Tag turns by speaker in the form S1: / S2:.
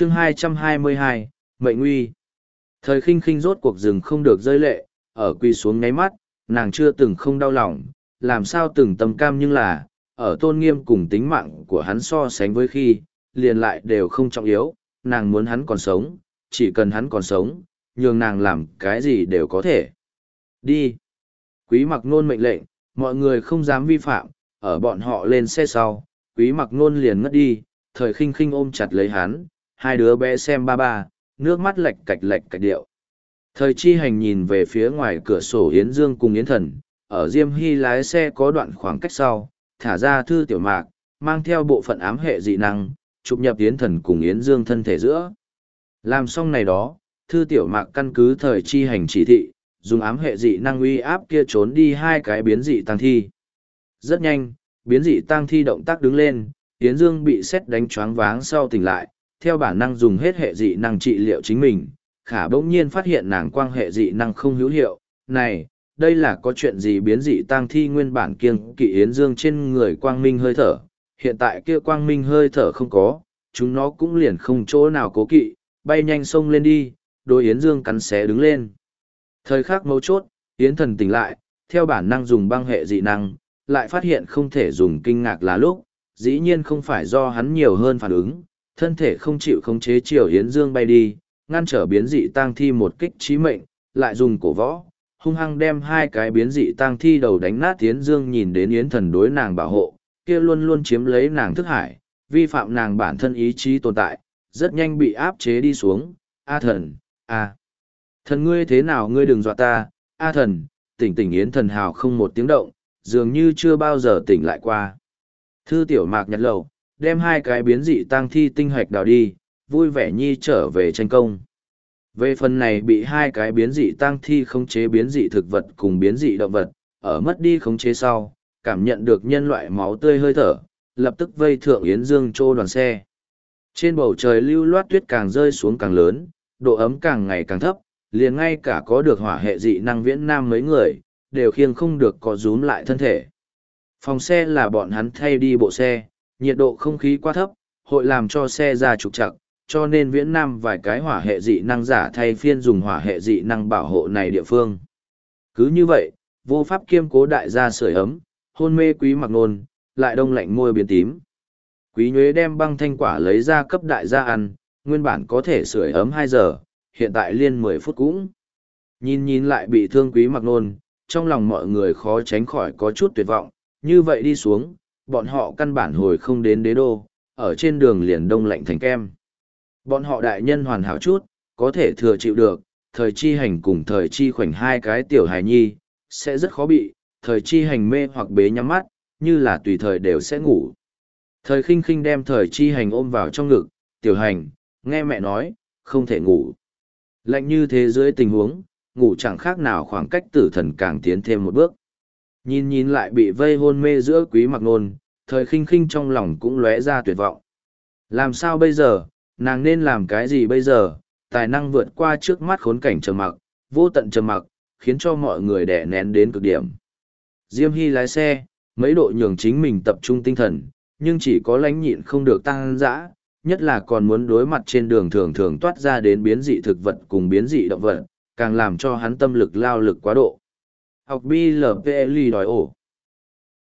S1: chương 222, Mệnh Nguy. Thời khinh khinh rốt cuộc rừng không được rơi lệ, ở quy xuống ngáy mắt, nàng chưa từng không đau lòng, làm sao từng tâm cam nhưng là, ở tôn nghiêm cùng tính mạng của hắn so sánh với khi, liền lại đều không trọng yếu, nàng muốn hắn còn sống, chỉ cần hắn còn sống, nhường nàng làm cái gì đều có thể. Đi. Quý mặc nôn mệnh lệnh, mọi người không dám vi phạm, ở bọn họ lên xe sau, quý mặc nôn liền ngất đi, thời khinh khinh ôm chặt lấy hắn, hai đứa bé xem ba ba, nước mắt lệch cạch lệch cạch điệu. Thời chi hành nhìn về phía ngoài cửa sổ Yến Dương cùng Yến Thần, ở Diêm Hy lái xe có đoạn khoảng cách sau, thả ra thư tiểu mạc, mang theo bộ phận ám hệ dị năng, chụp nhập Yến Thần cùng Yến Dương thân thể giữa. Làm xong này đó, thư tiểu mạc căn cứ thời chi hành chỉ thị, dùng ám hệ dị năng uy áp kia trốn đi hai cái biến dị tăng thi. Rất nhanh, biến dị tăng thi động tác đứng lên, Yến Dương bị xét đánh choáng váng sau tỉnh lại, theo bản năng dùng hết hệ dị năng trị liệu chính mình, khả bỗng nhiên phát hiện nàng quang hệ dị năng không hữu hiệu, này, đây là có chuyện gì biến dị tăng thi nguyên bản kiêng kỵ Yến Dương trên người quang minh hơi thở, hiện tại kia quang minh hơi thở không có, chúng nó cũng liền không chỗ nào cố kỵ, bay nhanh sông lên đi, đôi Yến Dương cắn xé đứng lên. Thời khắc mấu chốt, Yến thần tỉnh lại, theo bản năng dùng băng hệ dị năng, lại phát hiện không thể dùng kinh ngạc là lúc, dĩ nhiên không phải do hắn nhiều hơn phản ứng, thân thể không chịu khống chế chiều Yến Dương bay đi, ngăn trở biến dị tang thi một kích trí mệnh, lại dùng cổ võ, hung hăng đem hai cái biến dị tang thi đầu đánh nát Yến Dương nhìn đến Yến thần đối nàng bảo hộ, kia luôn luôn chiếm lấy nàng thức hải, vi phạm nàng bản thân ý chí tồn tại, rất nhanh bị áp chế đi xuống, A thần, A. Thần ngươi thế nào ngươi đừng dọa ta, A thần, tỉnh tỉnh Yến thần hào không một tiếng động, dường như chưa bao giờ tỉnh lại qua. Thư tiểu mạc nhặt lầu, đem hai cái biến dị tang thi tinh hoạch đào đi, vui vẻ nhi trở về tranh công. Về phần này bị hai cái biến dị tang thi khống chế biến dị thực vật cùng biến dị động vật, ở mất đi khống chế sau, cảm nhận được nhân loại máu tươi hơi thở, lập tức vây thượng Yến Dương trô đoàn xe. Trên bầu trời lưu loát tuyết càng rơi xuống càng lớn, độ ấm càng ngày càng thấp, liền ngay cả có được hỏa hệ dị năng viễn nam mấy người, đều khiêng không được có rúm lại thân thể. Phòng xe là bọn hắn thay đi bộ xe, nhiệt độ không khí quá thấp, hội làm cho xe ra trục trặc, cho nên viễn nam vài cái hỏa hệ dị năng giả thay phiên dùng hỏa hệ dị năng bảo hộ này địa phương. Cứ như vậy, vô pháp kiêm cố đại gia sưởi ấm, hôn mê quý mặc nôn, lại đông lạnh môi biến tím. Quý nhuế đem băng thanh quả lấy ra cấp đại gia ăn, nguyên bản có thể sưởi ấm hai giờ, hiện tại liên mười phút cũng. Nhìn nhìn lại bị thương quý mặc nôn, trong lòng mọi người khó tránh khỏi có chút tuyệt vọng, như vậy đi xuống, bọn họ căn bản hồi không đến đế đô, ở trên đường liền đông lạnh thành kem. Bọn họ đại nhân hoàn hảo chút, có thể thừa chịu được, thời chi hành cùng thời chi khoảnh hai cái tiểu hài nhi, sẽ rất khó bị, thời chi hành mê hoặc bế nhắm mắt, như là tùy thời đều sẽ ngủ. Thời khinh khinh đem thời chi hành ôm vào trong ngực, tiểu hành, nghe mẹ nói, không thể ngủ. Lạnh như thế dưới tình huống, ngủ chẳng khác nào khoảng cách tử thần càng tiến thêm một bước. Nhìn nhìn lại bị vây hôn mê giữa quý mặc nôn, thời khinh khinh trong lòng cũng lóe ra tuyệt vọng. Làm sao bây giờ, nàng nên làm cái gì bây giờ, tài năng vượt qua trước mắt khốn cảnh trầm mặc, vô tận trầm mặc, khiến cho mọi người đẻ nén đến cực điểm. Diêm Hy lái xe, mấy độ nhường chính mình tập trung tinh thần, nhưng chỉ có lánh nhịn không được tăng dã, nhất là còn muốn đối mặt trên đường thường thường toát ra đến biến dị thực vật cùng biến dị động vật, càng làm cho hắn tâm lực lao lực quá độ. Học BLPLI đòi ổ.